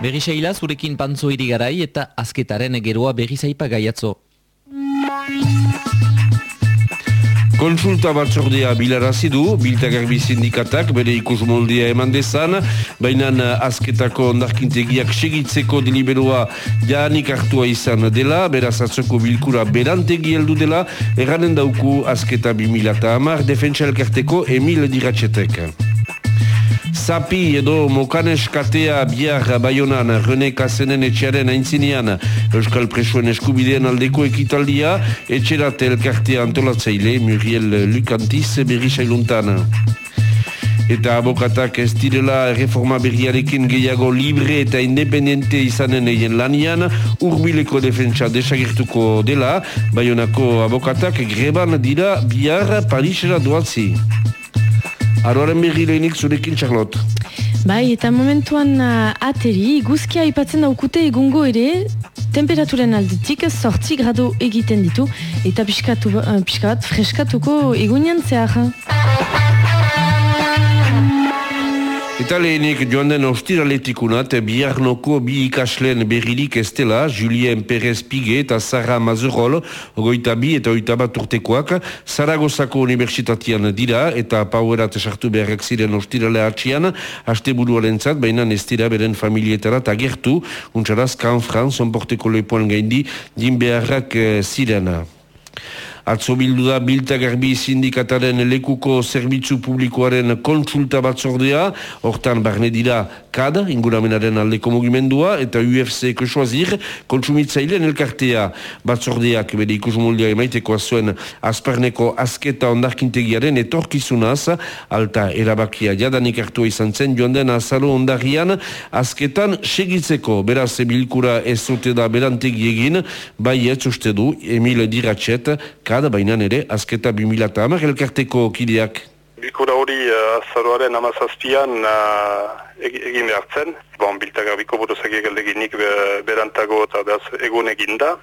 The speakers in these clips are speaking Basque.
Berri seila zurekin pantzo irigarai eta azketaren egeroa berri zaipa gaiatzo. Konsulta batzordea bilarazi du, biltagarbi sindikatak bere ikus moldia eman dezan, baina azketako ondarkintegiak segitzeko deliberoa jaanik hartua izan dela, beraz atzoko bilkura berantegi heldu dela, erranen dauku azketa 2000 eta amar, defentsa elkarteko Emil Diratxetek. Zapi edo mokanes katea biar baionan Rene Kasenen etxearen aintzinean Euskal Presuen eskubideen aldeko ekitaldia etxerat elkartea antolatzaile Muriel Lukantiz berri sailuntan. Eta abokatak ez direla reforma berriarekin gehiago libre eta independente izanen egin lanian, urbileko defentsa desagertuko dela, baionako abokatak greban dira bihar Parisera duatzi. Aroaren berri lehenik zurekin, Charlotte. Bai, eta momentuan uh, ateri, guzkia ipatzen daukute egungo ere, temperaturen aldetik sortzi grado egiten ditu, eta piskatu, uh, piskat freskatuko egunean zehar. Eta lehenik joan den ostiraletikunat biharnoko bi ikasleen berririk estela, Julien Perez Pige eta Sara Mazurol, ogoita bi eta oita bat urtekoak, Zaragozako Universitatian dira eta pauerat esartu beharrak ziren ostirale hatxian, haste buruaren zat, baina ez dira beren familietara tagertu, untsaraz, kan Franz, onporteko lepoan gaindi, din beharrak eh, zirena. Atzo bildu da Biltagarbi sindikataren lekuko zerbitzu publikoaren kontsulta batzordea, hortan barne dira KAD, inguramenaren aldeko mugimendua, eta UFC Kosoazir, kontsumitzailean elkartea batzordeak bere ikusmoldia emaiteko azuen azparneko azketa ondarkintegiaren etorkizunaz, alta erabakia jadanik hartua izan zen, joan den azalo ondarrian azketan segitzeko, beraz bilkura ez zote da berantegi egin, bai ez uste du Emil Diratxet, kad, baina ere azketa 2000 hamar elkarteko kideak. Bilkura hori uh, azaroaren amazazpian uh, egin behartzen. Bon, biltagabiko buruzak egaldeginik berantago eta behaz egun eginda.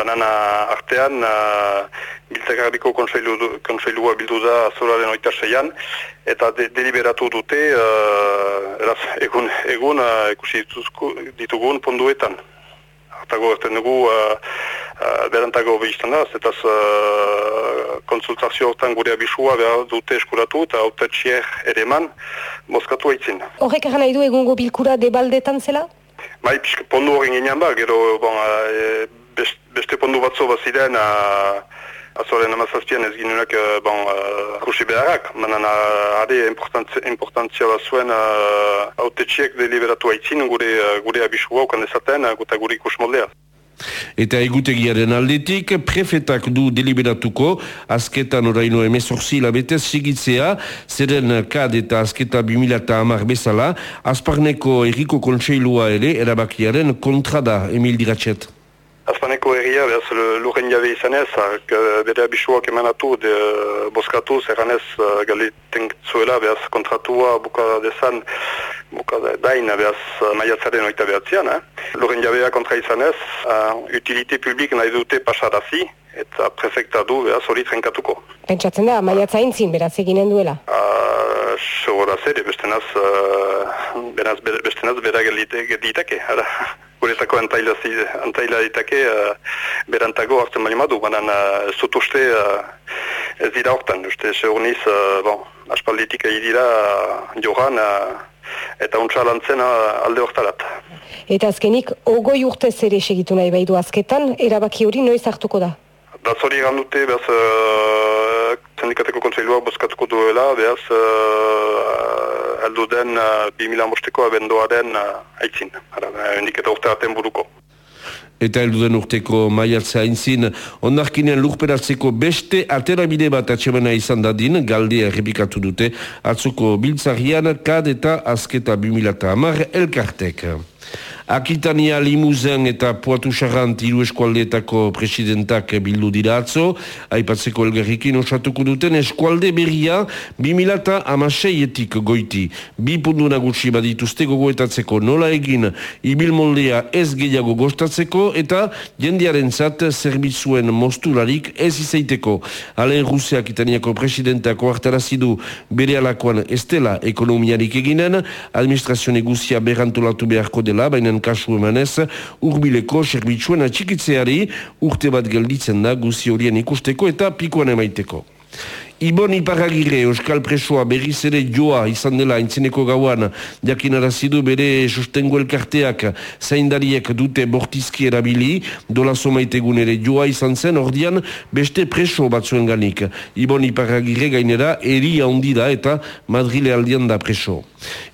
Banana artean, uh, biltagabiko konseilua bildu da azaroaren oita seian, eta de deliberatu dute uh, eraz, egun, egun uh, ikusi ditugun ponduetan. Artago erten dugu uh, uh, berantago behizten da, zetaz uh, konsultazio hortan gure abisua behar dute eskuratu eta autetxier ere eman moskatu haitzin. Horrek egan nahi du egungo bilkura debaldetan zela? Bai, pondu horren ginean ba, gero bon, uh, beste pondu batzo bat ziren uh, azoren amazazpian ez ginunak uh, bon, uh, kursi beharrak, manan ade importantzia bat zuen uh, autetxiek deliberatu haitzin gure, uh, gure abisua okan ezaten uh, gure ikus moldea. Eta egutegiaren aldetik, prefetak du deliberatuko, azketan oraino emezorzi labetez sigitzea, zeren kad eta azketa 2000 eta amar bezala, azparneko erriko kontseilua ere, erabakiaren kontra da, Emil Diratxet. Azpaneko erria, behaz, luren jabe izan ez, bere abisuak emanatu, de, boskatu, zerranez, galiten zuela, behaz, kontratua buka dezan, buka dain, behaz, maiatzaren oita behatzean, eh? Luren jabea kontra izan ez, uh, utilite publik nahi dute pasarazi, eta prefekta du, behaz, hori trenkatuko. Pentsatzen da, maiatza intzin, beraz eginen duela? Uh, Segura zer, bestenaz, uh, beraz, bestenaz, bera geliteke, ara guretako antaila, antaila ditake uh, berantago hartzen bali madu, banan uh, zut uste uh, ez dira hortan, uste seurniz, uh, bon, aspalditik dira uh, johan uh, eta untsa lantzen uh, alde hortarat. Eta azkenik, ogoi urte ere segitu nahi baidu azketan, erabaki hori noiz hartuko da? Da zori dute, behaz, uh, sindikateko kontseiluak boskatuko duela, behaz, uh, aldo den uh, 2000 amosteko abendoaren uh, aitzin, hendik eta urte aten buruko. Eta den urteko maiatzea aintzin, ondarkinen lurperatzeko beste aterabide bat atxemena izan dadin, galdea errepikatu dute, atzuko biltzarian, kad eta azketa 2000 amar elkartek. Akitania Limuzen eta Poatu Charant hiru eskualdeetako presidentak bildu dira atzo, aipatzeko elgarrikin osatuko duten eskualde berria 2000 amaseietik goiti. Bi pundu nagusi badituzte gogoetatzeko nola egin ibil moldea ez gehiago gostatzeko eta jendearen zat zerbitzuen mostularik ez izaiteko. Alain Ruseak itaniako presidentako hartarazidu bere alakoan estela ekonomiarik eginen, administrazio neguzia berantolatu beharko dela, baina kasu emanez, urbileko serbitzuen atxikitzeari urte bat gelditzen da guzi horien ikusteko eta pikoan emaiteko. Ibon Iparagire, Euskal Presoa berriz ere joa izan dela intzeneko gauan, jakin arazidu bere sustengo elkarteak zaindariek dute bortizki erabili, dola somaitegun ere joa izan zen, ordian beste preso batzuen ganik. Ibon Iparagire gainera eri da eta Madrile aldian da preso.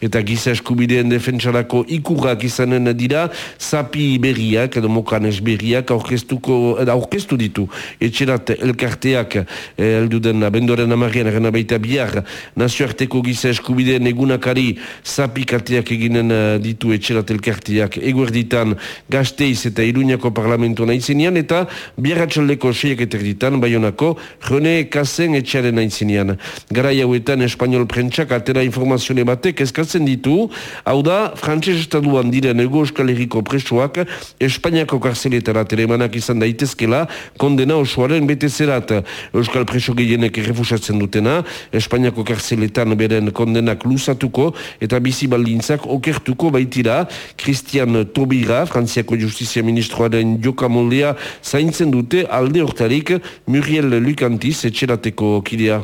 Eta giza eskubideen defentsarako ikurrak izanen dira, zapi berriak, edo mokanes berriak, aurkeztu ditu. Etxerat elkarteak, eh, elduden abendo ondoren amarrian erena baita bihar. Nazioarteko giza eskubideen egunakari zapikateak eginen uh, ditu etxerat elkarteak eguerditan gazteiz eta iruñako parlamentu nahizenean eta bihar atxaldeko seiak eterditan baionako Rene Kazen etxearen nahizenean. Garai hauetan espanol prentsak atera informazione batek eskatzen ditu, hau da, frantses estaduan diren ego euskal herriko presoak Espainiako karzeletara telemanak izan daitezkela kondena osoaren betezerat euskal preso gehienek errefu errefusatzen dutena, Espainiako karzeletan beren kondenak luzatuko eta bizi baldintzak okertuko baitira, Christian Tobira, Frantziako Justizia Ministroaren jokamoldea zaintzen dute alde hortarik Muriel Lucantiz etxerateko kidea.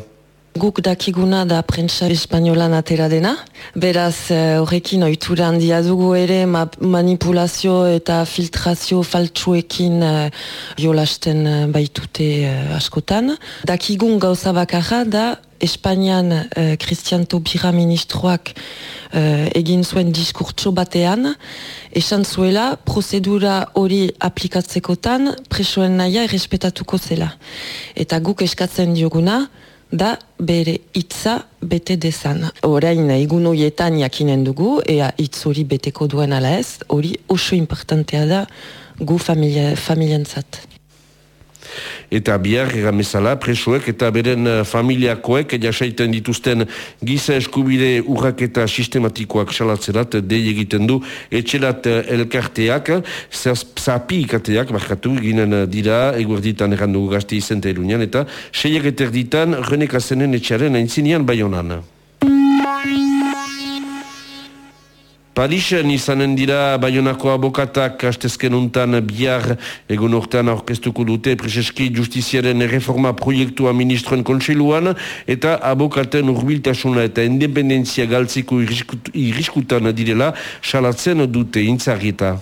Guk dakiguna da prentsa espainolan atera dena. Beraz, eh, horrekin oitura handia dugu ere manipulazio eta filtrazio faltsuekin uh, jolasten uh, baitute askotan. Dakigun gauza bakarra da Espainian Christian Tobira ministroak egin zuen diskurtso batean, esan zuela prozedura hori aplikatzekotan presoen naia errespetatuko zela. Eta guk eskatzen dioguna, da bere hitza bete dezan. Horain egun horietan jakinen dugu, ea hitz hori beteko duen ala ez, hori oso importantea da gu familia, familiantzat eta bihar egamezala presoek eta beren eh, familiakoek jasaiten dituzten giza eskubide urrak eta sistematikoak salatzerat dei egiten du etxelat eh, elkarteak zapi ikateak barkatu ginen dira eguerditan errandu gazte izente erunian eta seiak eterditan renekazenen etxaren aintzinean baionan. Parisen izanen dira Bayonako abokatak hastezken untan bihar egun ortean aurkeztuko dute Prezeski Justiziaren reforma proiektua ministroen kontseiluan eta abokaten urbiltasuna eta independentzia galtziko iriskutan direla salatzen dute intzarrieta.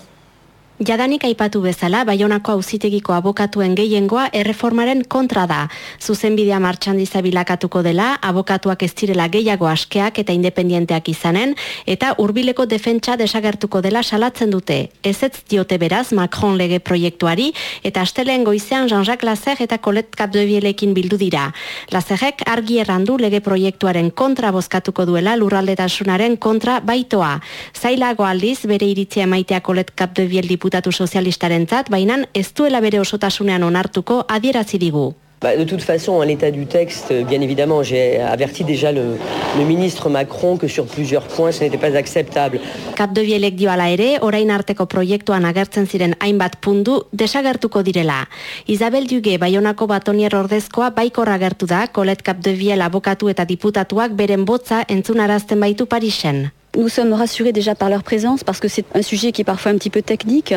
Jadanik aipatu bezala, Baionako auzitegiko abokatuen gehiengoa erreformaren kontra da. Zuzenbidea martxan dizabilakatuko dela, abokatuak ez direla gehiago askeak eta independienteak izanen, eta hurbileko defentsa desagertuko dela salatzen dute. Ez ez diote beraz Macron lege proiektuari, eta asteleen goizean Jean-Jacques Lazer eta Colette Capdevielekin bildu dira. Lazerrek argi errandu lege proiektuaren kontra bozkatuko duela lurraldetasunaren kontra baitoa. Zailago aldiz, bere iritzia maitea Colette Capdeviel diputatu sozialistaren zat, baina ez duela bere osotasunean onartuko adierazi digu. Bah, de toute façon, à l'état du texte, bien évidemment, j'ai averti déjà le, le, ministre Macron que sur plusieurs points, ce n'était pas acceptable. Cap de Bielek dioala ere, orain arteko proiektuan agertzen ziren hainbat pundu desagertuko direla. Isabel Duge, Bayonako batonier ordezkoa, baikor agertu da, Colet Cap de Biel abokatu eta diputatuak beren botza entzunarazten baitu Parisen. Nous sommes rassurés déjà par leur présence parce que c'est un sujet qui est parfois un petit peu technique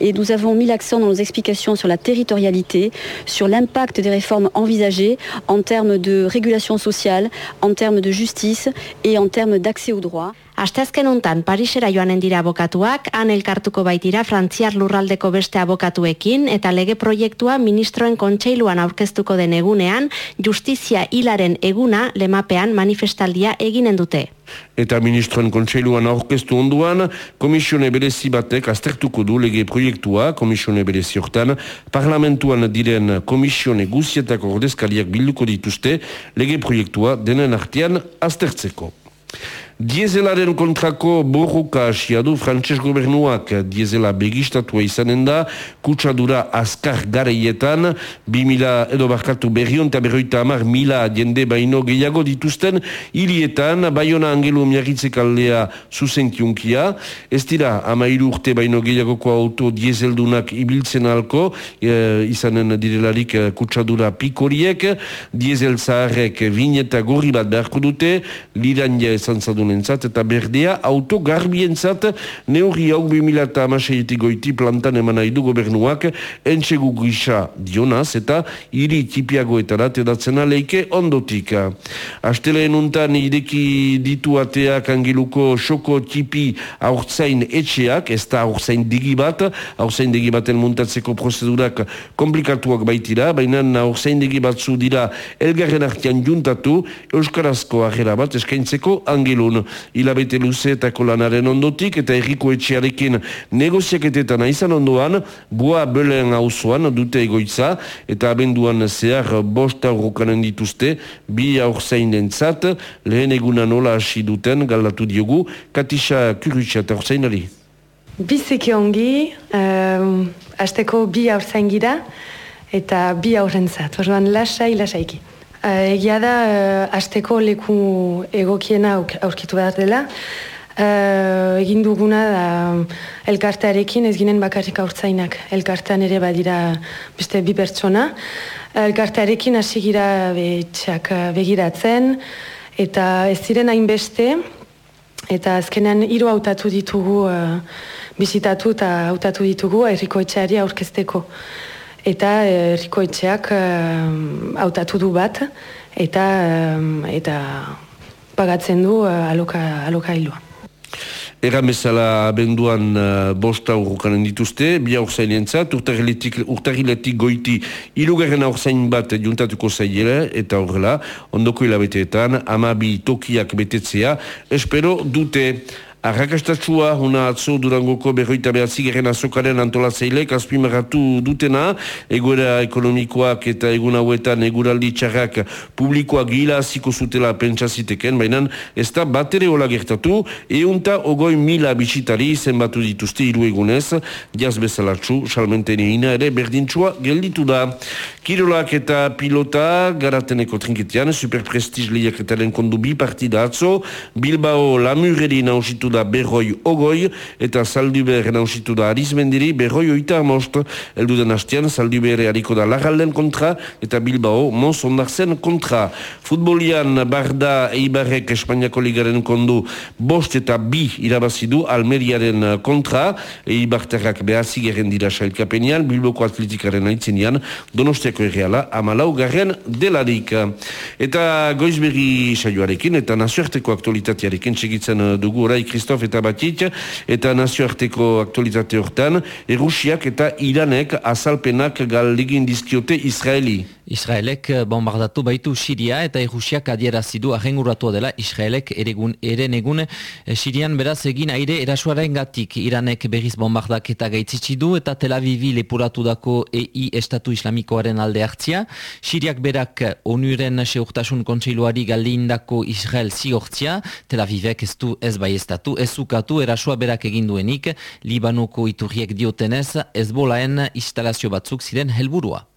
et nous avons mis l'accent dans nos explications sur la territorialité, sur l'impact des réformes envisagées en termes de régulation sociale, en termes de justice et en termes d'accès aux droits. Asteazken untan Parisera joanen dira abokatuak, han elkartuko baitira Frantziar lurraldeko beste abokatuekin eta lege proiektua ministroen kontseiluan aurkeztuko den egunean, justizia hilaren eguna lemapean manifestaldia eginen dute. Eta ministroen kontseiluan aurkeztu onduan, komisione berezi batek aztertuko du lege proiektua, komisione berezi hortan, parlamentuan diren komisione guzietako ordezkariak bilduko dituzte lege proiektua denen artean aztertzeko. Diezelaren kontrako borroka asia du frantses gobernuak. Diezela begistatua izanen da, kutsadura azkar gareietan, 2000 edo barkatu berrion eta berroita amar mila jende baino gehiago dituzten, hilietan, baiona angelu miagitzek aldea zuzenkiunkia, ez dira, amairu urte baino gehiagoko auto diezeldunak ibiltzen alko, e, izanen direlarik e, kutsadura pikoriek, diezel zaharrek vineta gorri bat beharko dute, liran ja esan entzat eta berdea auto garbientzat neurri hau 2008 goiti plantan eman nahi du gobernuak. Entxegu gisa dionaz eta hiri tipiagoetara tedatzen aleike ondotik. Asteleen untan ideki ditu ateak angeluko xoko tipi aurtzain etxeak, ez da aurtzain digi bat, aurtzain digi baten muntatzeko prozedurak komplikatuak baitira, baina aurtzain digi batzu dira elgarren artian juntatu Euskarazko agera bat eskaintzeko angelun hilabete luze eta kolanaren ondotik eta erriko etxearekin negoziaketetan izan ondoan, boa belen hauzoan dute egoitza eta abenduan zehar bosta horrokanen dituzte, bi aurzain dentzat, lehen eguna nola hasi duten galdatu diogu, Katisa Kurutsa eta aurzainari. Biziki ongi, um, azteko bi aurzain gira eta bi aurrentzat, orduan lasai, lasaiki. Uh, egia da, uh, azteko leku egokiena aurkitu behar dela. Uh, egin duguna da elkartearekin ez ginen bakarrik aurtzainak. Elkartean ere badira beste bi pertsona. Elkartearekin hasi gira betxak begiratzen eta ez ziren hainbeste eta azkenean hiru hautatu ditugu uh, bizitatu eta hautatu ditugu erriko etxeari aurkezteko eta herriko etxeak hautatu du bat eta eta pagatzen du aloka alokailua. Egan bezala benduan uh, bosta urrukanen dituzte, bi aurzain entzat, urtagiletik goiti irugarren aurzain bat juntatuko zailela, eta horrela, ondoko hilabeteetan, ama bi tokiak betetzea, espero dute... Arrakastatsua, una atzo durangoko berroita behatzi geren azokaren antolatzeilek, azpimarratu dutena, egoera ekonomikoak eta egun hauetan eguraldi txarrak publikoak gila ziko zutela pentsaziteken, baina ez da batere hola gertatu, eunta ogoi mila bisitari zenbatu dituzte hiru egunez, jaz bezalatzu, salmenten egina ere berdintxua gelditu da. Kirolak eta pilota, garateneko trinketian, superprestiz lehiaketaren kondu bi partida atzo, Bilbao lamureri nausitu da berroi ogoi, eta salduber nausitu da arizmendiri berroi oita amost. Eldu den hastian, saldubere hariko da lagalden kontra, eta Bilbao mons ondarzen kontra. Futbolian barda eibarrek Espainiako ligaren kondu bost eta bi irabazidu Almeriaren kontra, eibarterrak behazi geren dira sailkapenian, Bilboko atletikaren aitzenian, donostiako erreala, amalau garen delarik. Eta goizberri saioarekin, eta nazioarteko aktualitatearekin segitzen dugu orai Kristof eta Batit, eta nazioarteko aktualitate hortan, Erusiak eta Iranek azalpenak galdigin dizkiote Israeli. Israelek bombardatu baitu Siria eta Erusiak adierazidu ahenguratu dela Israelek eregun, eren egun Sirian beraz egin aire erasuaren gatik Iranek berriz bombardak eta gaitzitsi du eta Tel Avivi lepuratu dako EI Estatu Islamikoaren alde hartzia. Siriak berak onuren seurtasun kontseiluari galdindako Israel zigortzia, Tel Avivek ez du ez bai estatu ez ezukatu erasua berak egin duenik, Libanoko iturriek diotenez, ez bolaen instalazio batzuk ziren helburua.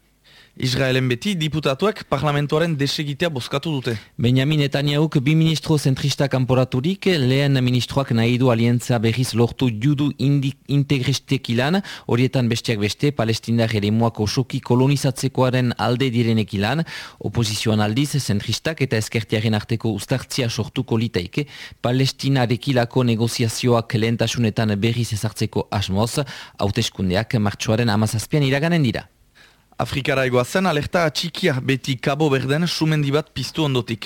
Israelen beti diputatuak parlamentoaren desegitea bozkatu dute. Benjamin Netanyahu bi ministro zentrista kanporaturik, lehen ministroak nahi du alientza berriz lortu judu integristek ilan, horietan besteak beste, palestinar ere muako soki kolonizatzekoaren alde direnek ilan, opozizioan aldiz, zentristak eta eskertiaren arteko ustartzia sortuko litaike, palestinarekilako negoziazioak lehentasunetan berriz ezartzeko asmoz, hauteskundeak martxoaren amazazpian iraganen dira. Afrikara egoazen, alerta atxikia beti kabo berden sumendi bat piztu ondotik.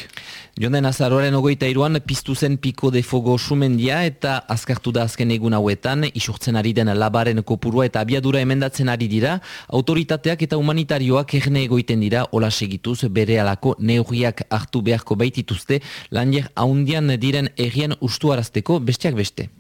Jonden azaroaren ogoita iruan piztu zen piko de fogo sumendia eta azkartu da azken egun hauetan, isurtzen ari den labaren kopurua eta abiadura emendatzen ari dira, autoritateak eta humanitarioak erne egoiten dira, hola segituz bere alako neurriak hartu beharko baitituzte, lanier haundian diren errien ustuarazteko besteak beste.